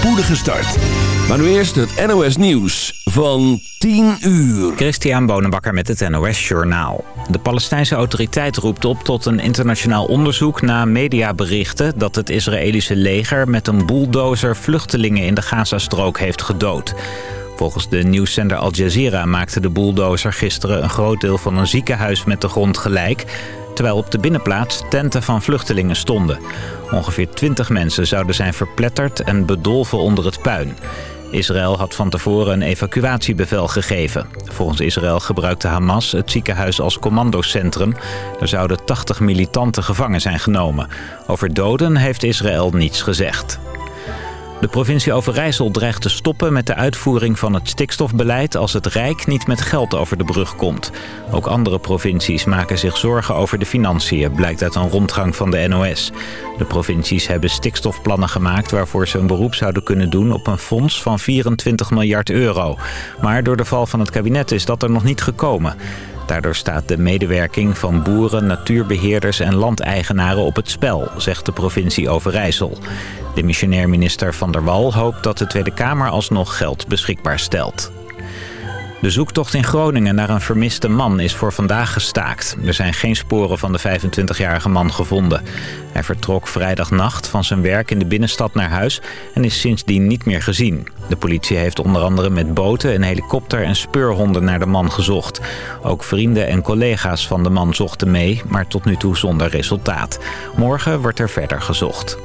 spoedige start. Maar nu eerst het NOS Nieuws van 10 uur. Christian Bonenbakker met het NOS Journaal. De Palestijnse autoriteit roept op tot een internationaal onderzoek... na mediaberichten dat het Israëlische leger met een bulldozer... vluchtelingen in de Gazastrook heeft gedood. Volgens de nieuwszender Al Jazeera maakte de bulldozer gisteren... een groot deel van een ziekenhuis met de grond gelijk terwijl op de binnenplaats tenten van vluchtelingen stonden. Ongeveer 20 mensen zouden zijn verpletterd en bedolven onder het puin. Israël had van tevoren een evacuatiebevel gegeven. Volgens Israël gebruikte Hamas het ziekenhuis als commandocentrum. Er zouden 80 militanten gevangen zijn genomen. Over doden heeft Israël niets gezegd. De provincie Overijssel dreigt te stoppen met de uitvoering van het stikstofbeleid... als het Rijk niet met geld over de brug komt. Ook andere provincies maken zich zorgen over de financiën... blijkt uit een rondgang van de NOS. De provincies hebben stikstofplannen gemaakt... waarvoor ze een beroep zouden kunnen doen op een fonds van 24 miljard euro. Maar door de val van het kabinet is dat er nog niet gekomen. Daardoor staat de medewerking van boeren, natuurbeheerders en landeigenaren op het spel, zegt de provincie Overijssel. De missionair minister Van der Wal hoopt dat de Tweede Kamer alsnog geld beschikbaar stelt. De zoektocht in Groningen naar een vermiste man is voor vandaag gestaakt. Er zijn geen sporen van de 25-jarige man gevonden. Hij vertrok vrijdagnacht van zijn werk in de binnenstad naar huis... en is sindsdien niet meer gezien. De politie heeft onder andere met boten, een helikopter en speurhonden naar de man gezocht. Ook vrienden en collega's van de man zochten mee, maar tot nu toe zonder resultaat. Morgen wordt er verder gezocht.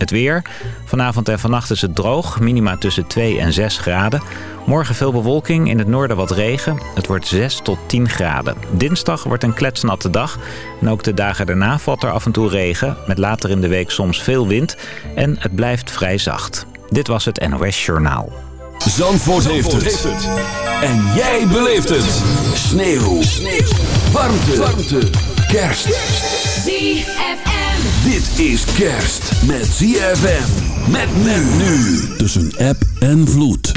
Het weer. Vanavond en vannacht is het droog. Minima tussen 2 en 6 graden. Morgen veel bewolking. In het noorden wat regen. Het wordt 6 tot 10 graden. Dinsdag wordt een kletsnatte dag. En ook de dagen daarna valt er af en toe regen. Met later in de week soms veel wind. En het blijft vrij zacht. Dit was het NOS Journaal. Zandvoort, heeft, het. En jij beleeft het. Sneeuw. Sneeuw. Warmte. Warmte. Kerst. ZFM. Dit is kerst met ZFM. Met men nu. Tussen app en vloed.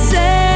esquecer.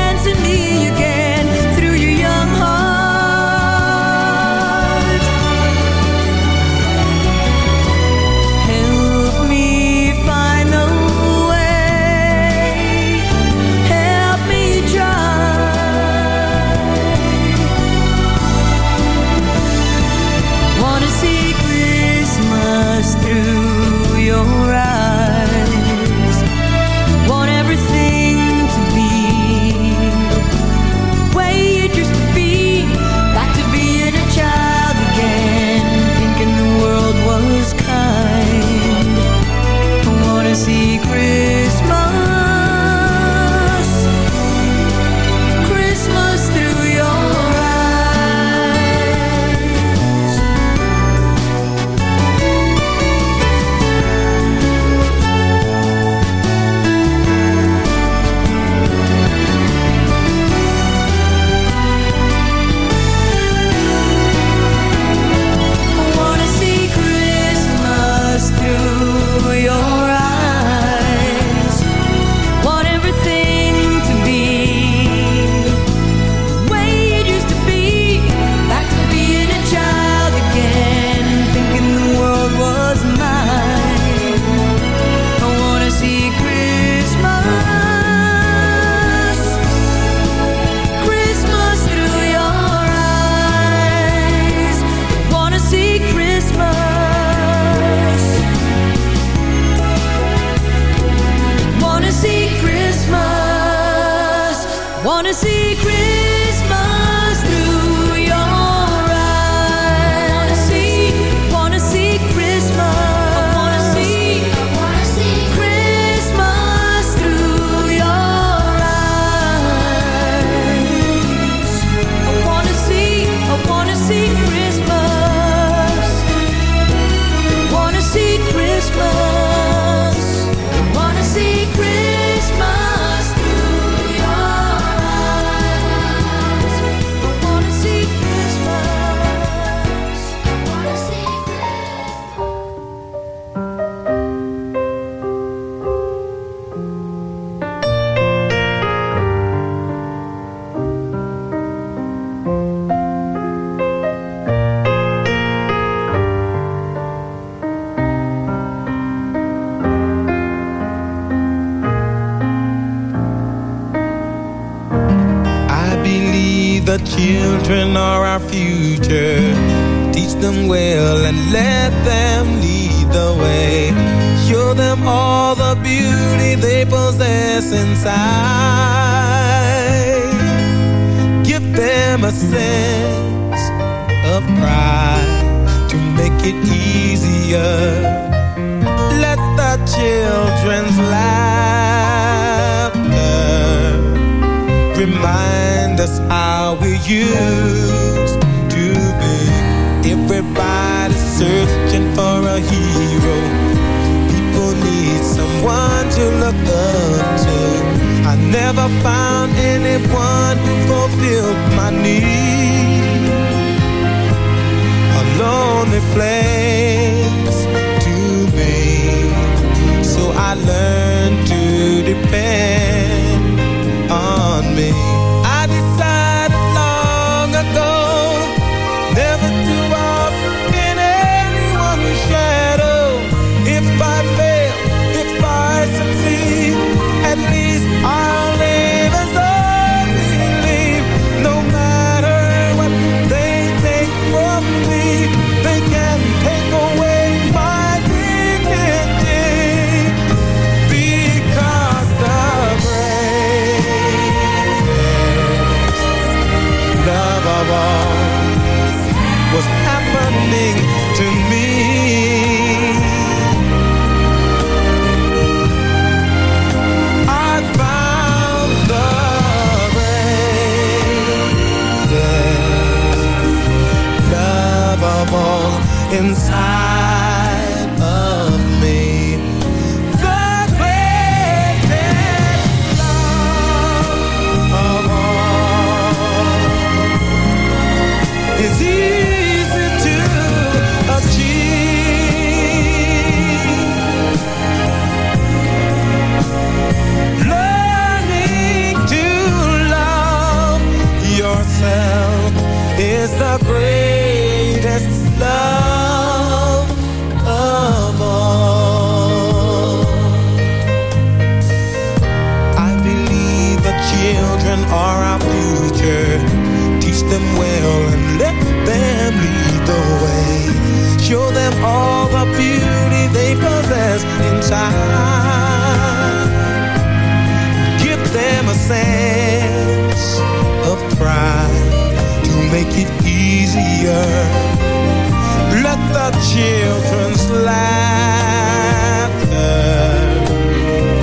Children's laughter.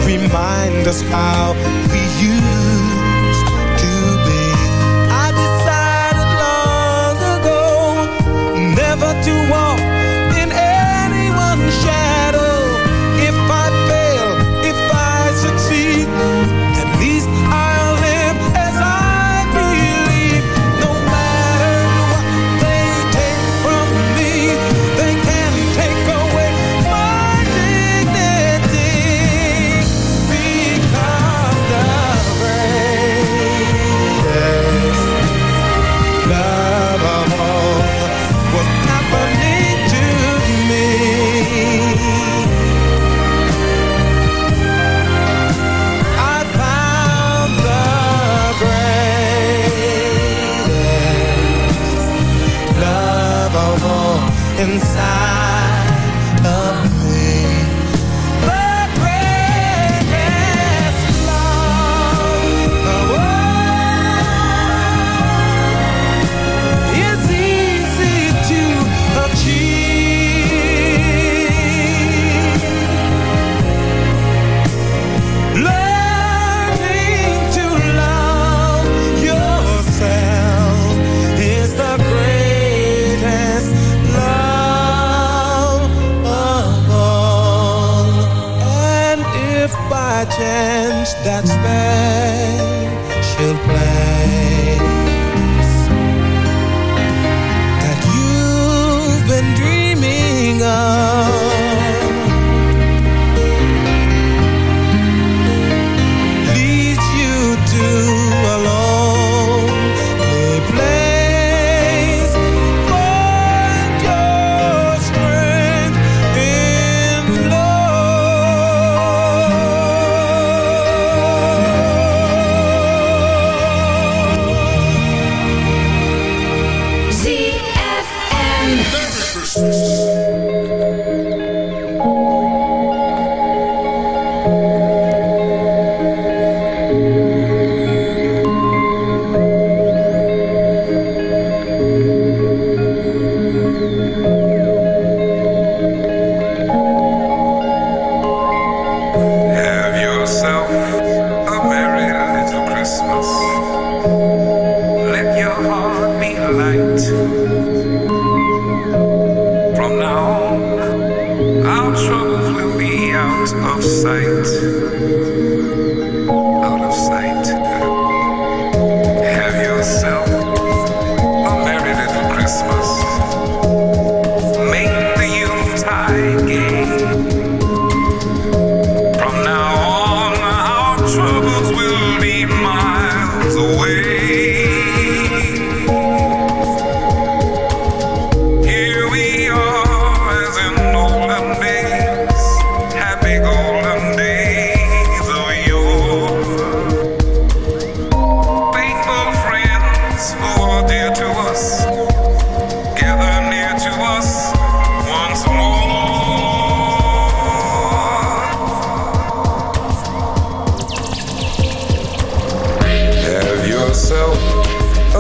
Remind us how we used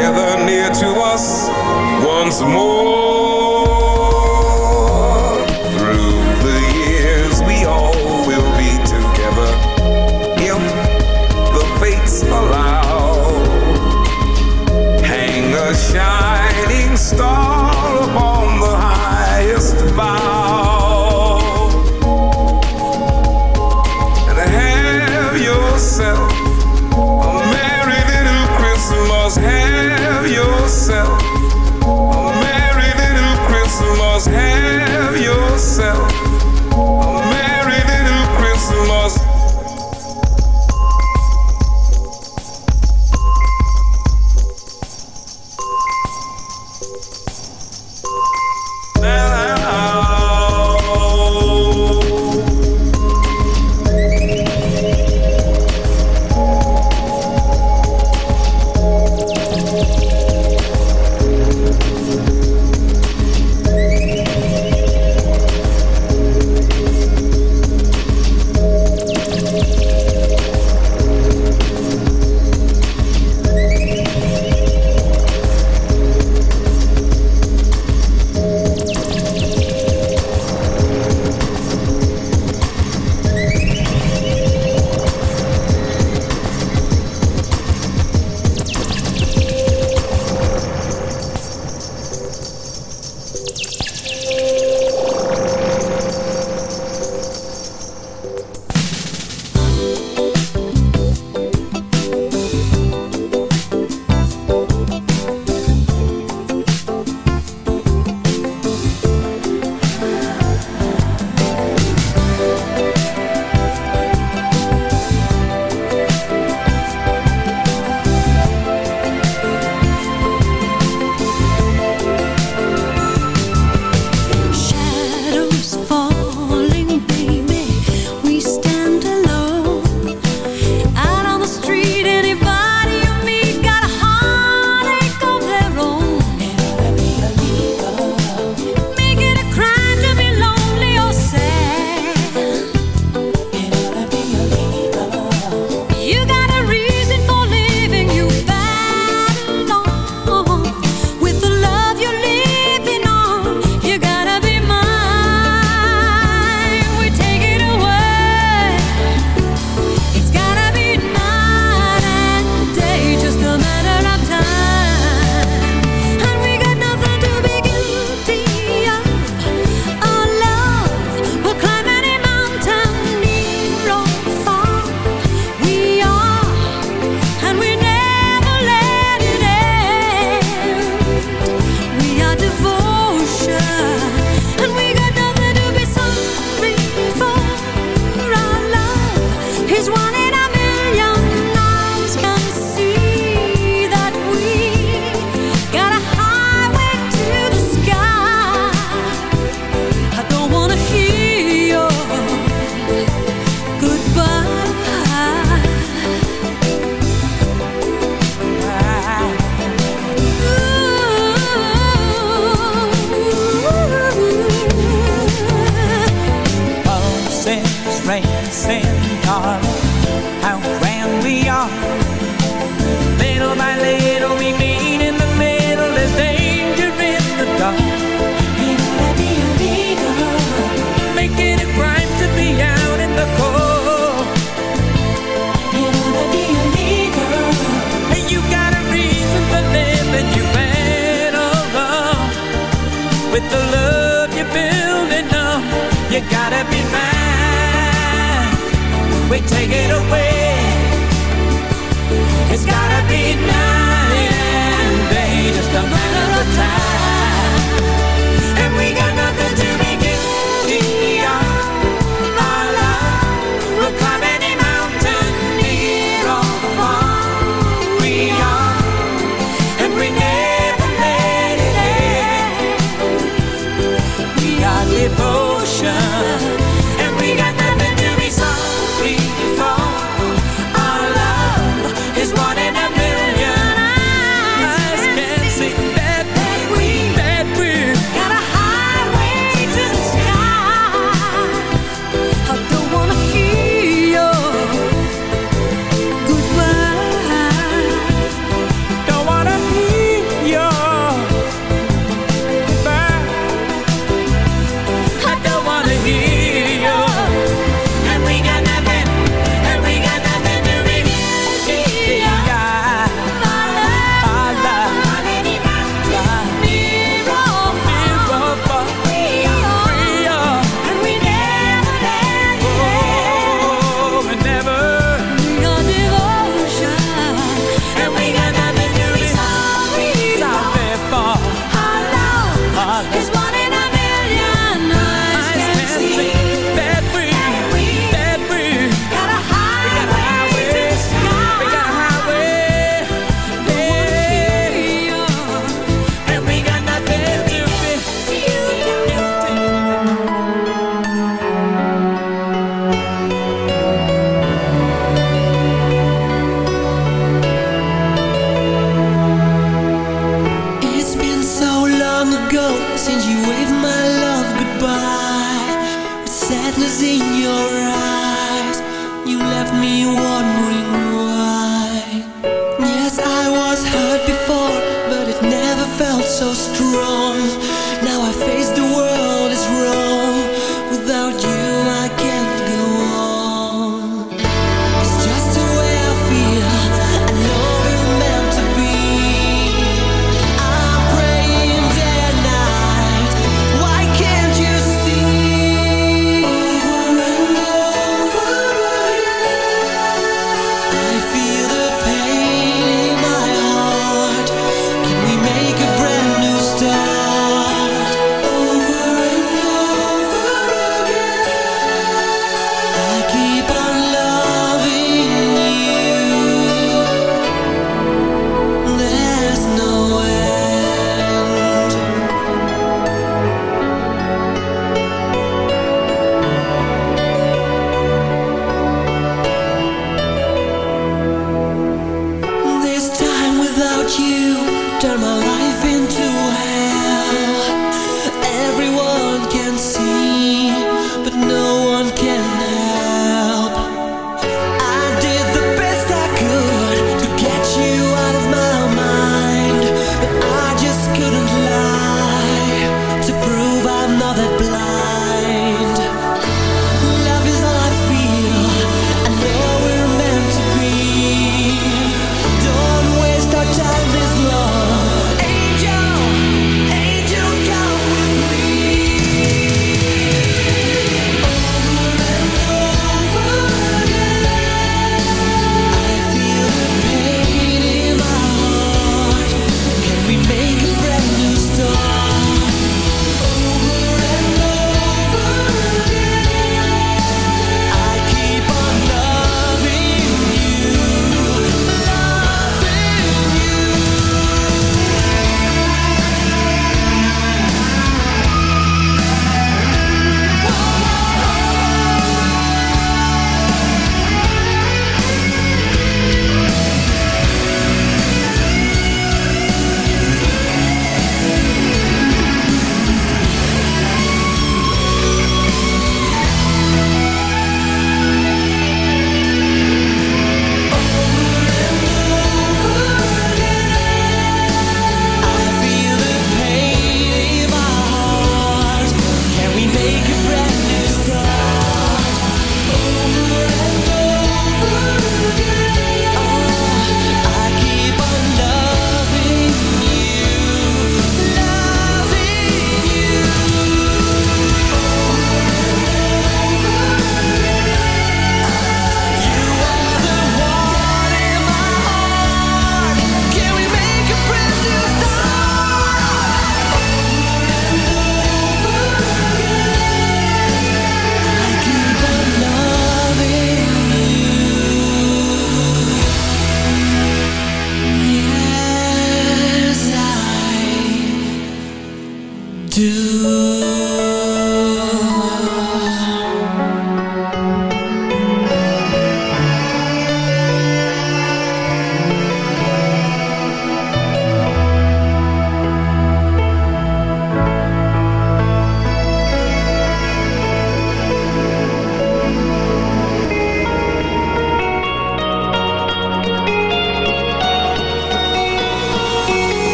together near to us once more.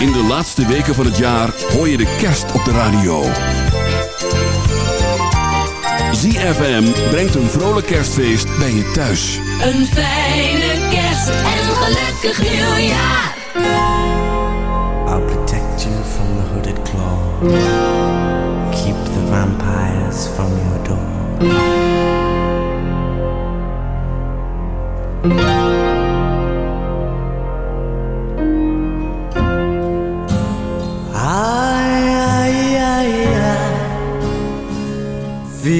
In de laatste weken van het jaar hoor je de kerst op de radio. ZFM brengt een vrolijk kerstfeest bij je thuis. Een fijne kerst en een gelukkig nieuwjaar. I'll protect you from the hooded claw. Keep the vampires from your door.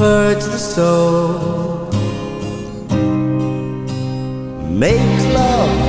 purge the soul. Make love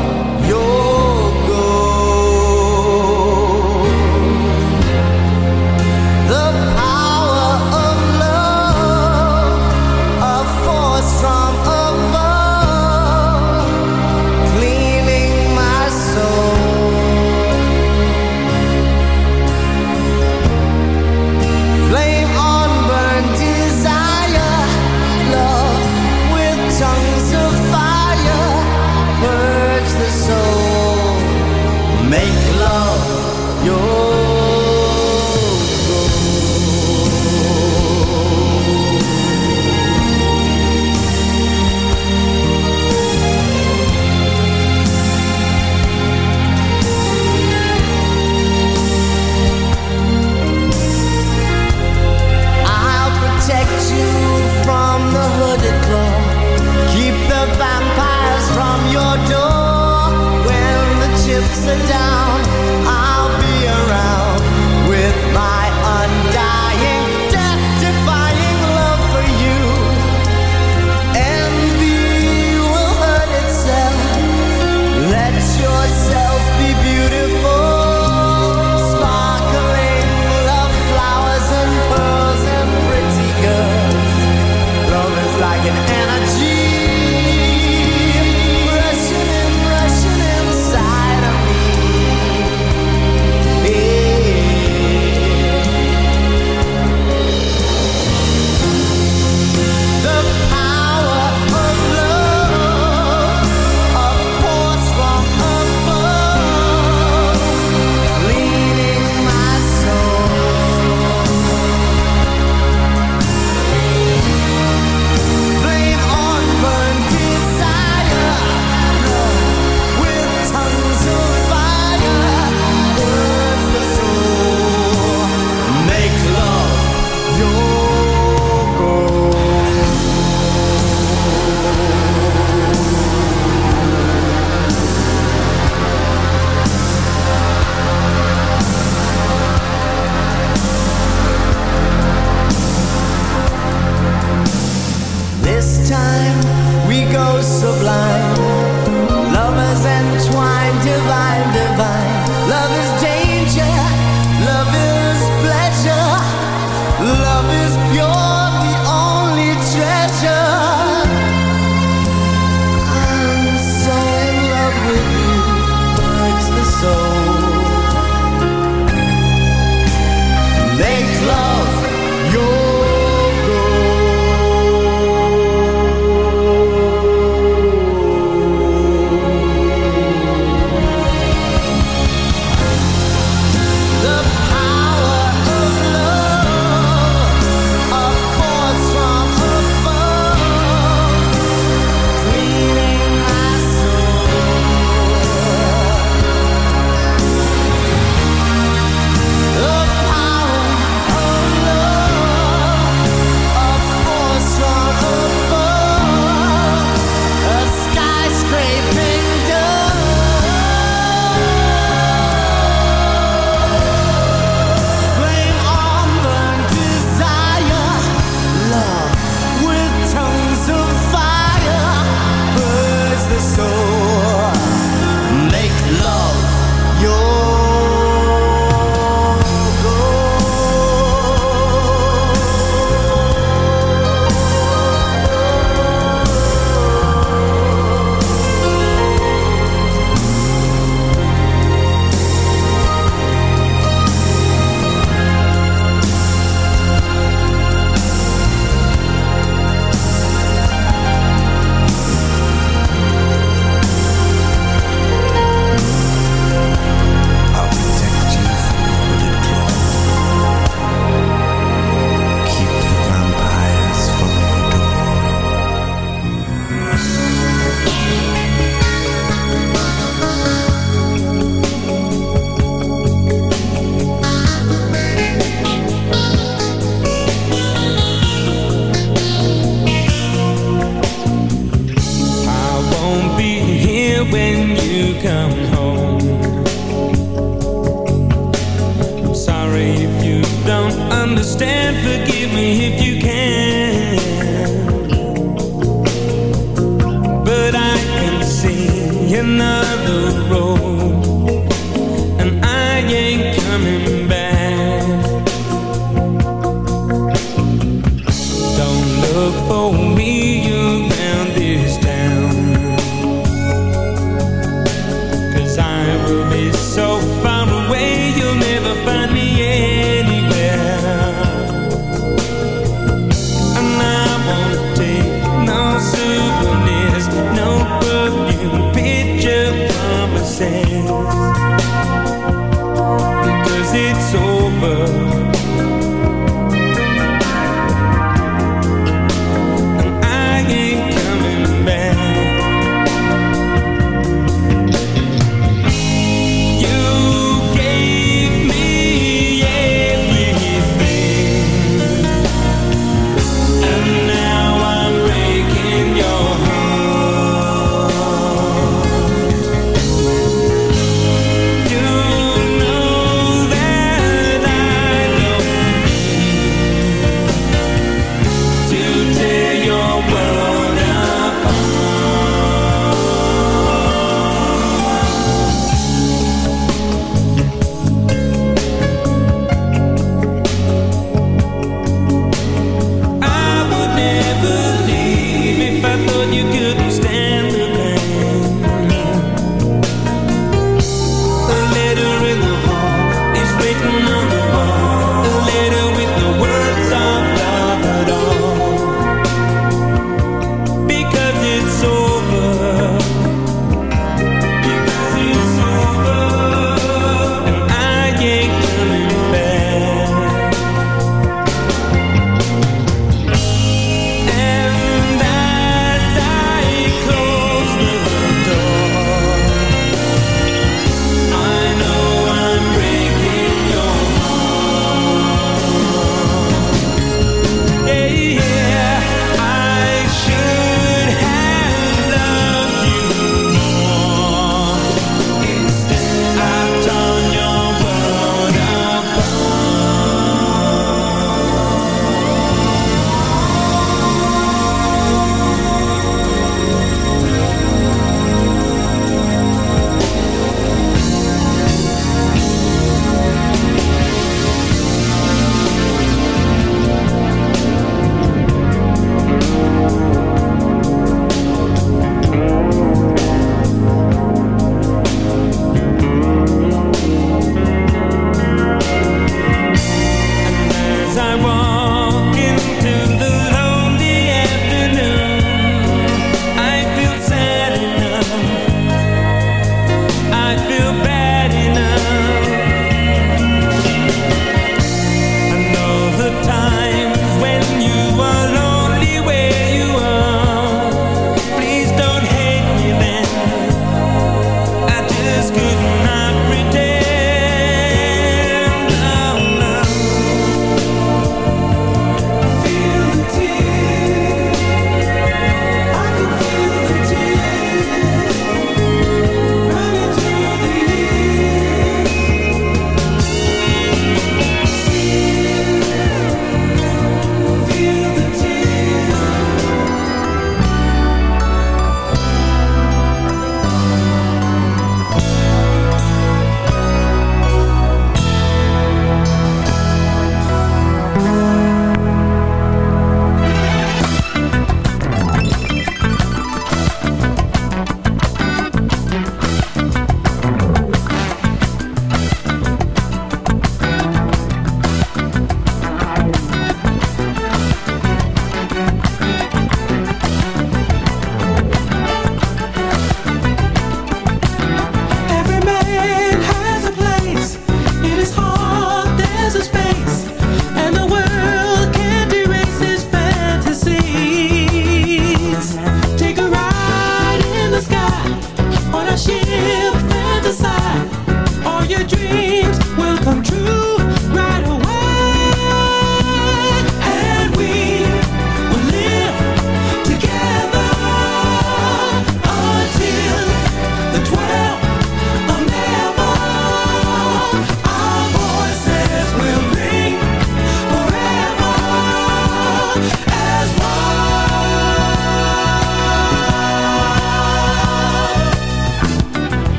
love is dangerous.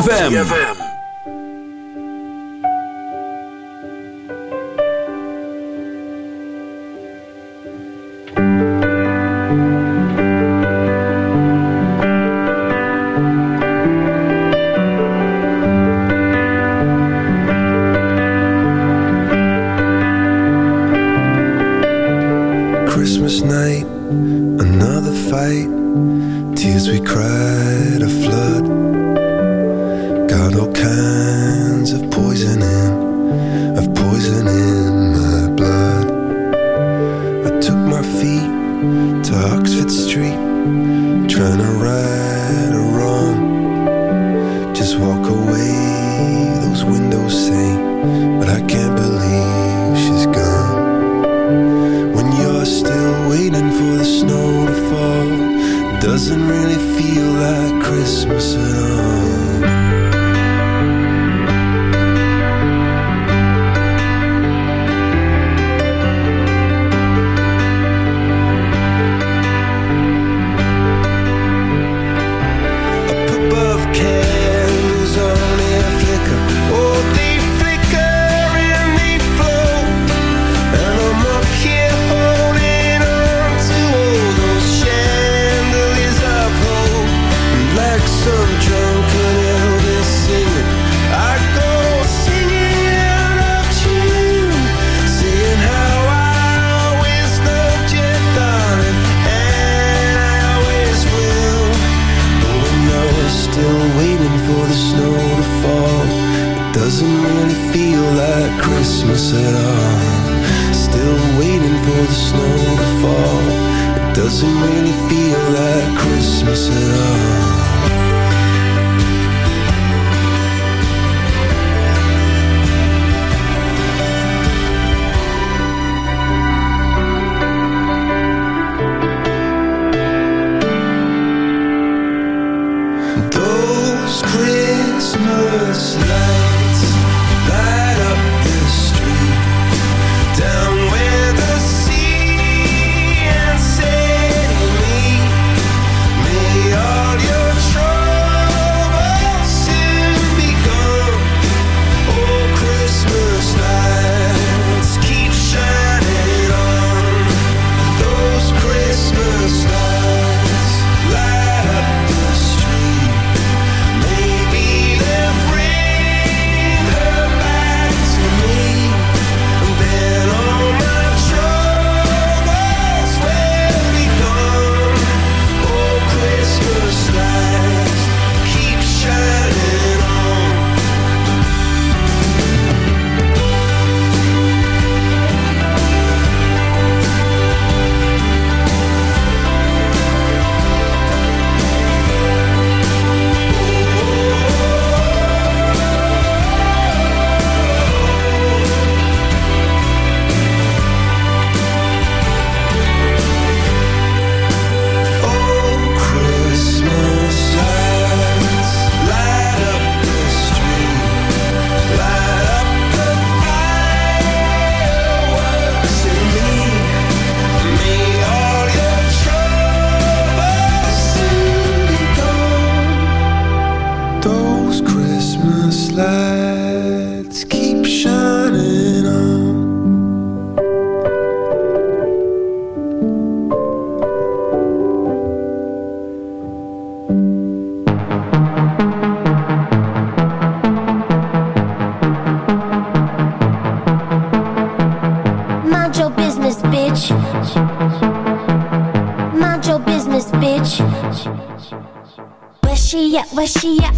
ZFM. Trying to right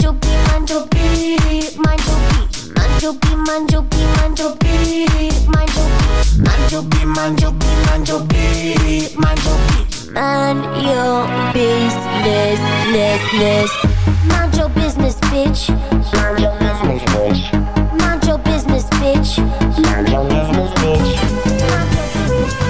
Manjo B, manjo B. Manjo B, manjo B, manjo B, manjo B. Manjo B, manjo B, manjo B, manjo B. Man your business, ness, ness. Mind your business, bitch. Mind your business, bitch. Mind your business, bitch. Mind your business, bitch.